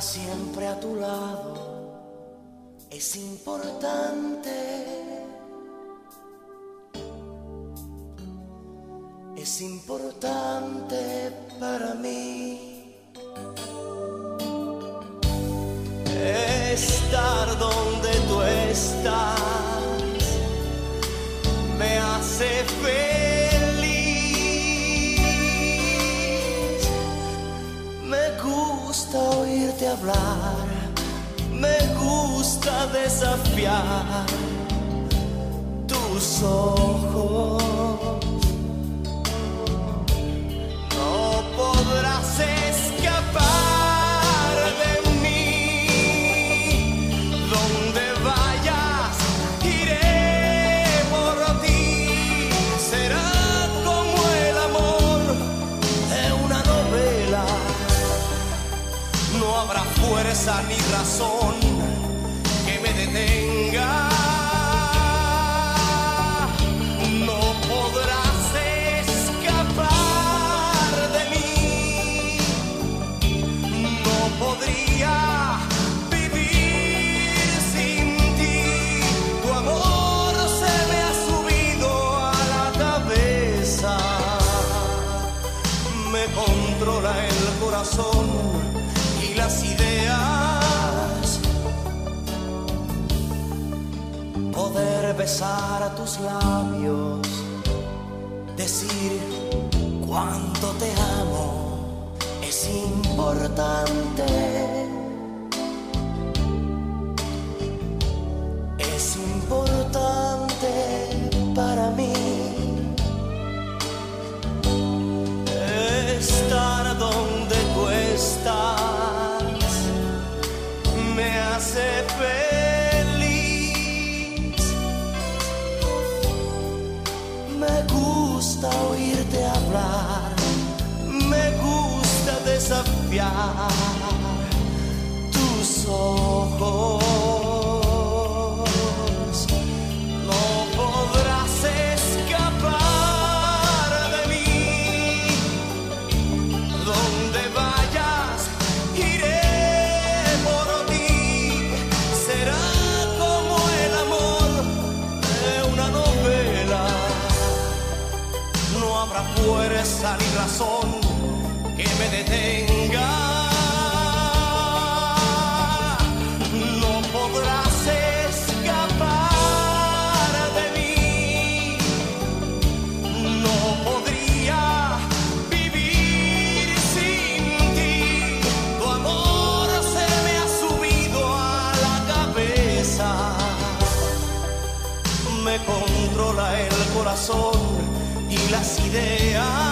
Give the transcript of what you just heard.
siempre a tu lado es importante. Es importante para mí. Me gusta desafiar tus ojos. Ni razón que me detenga. No podrás escapar de mí. No podría vivir sin ti. Tu amor se me ha subido a la cabeza. Me controla el corazón las ideas. Poder besar a tus labios, decir cuánto te amo es importante. Tus ojos. No podrás escapar de mí. Donde vayas, iré por ti. Será como el amor de una novela. No habrá fuerza ni razón que me detenga. Me controla el corazón y las ideas.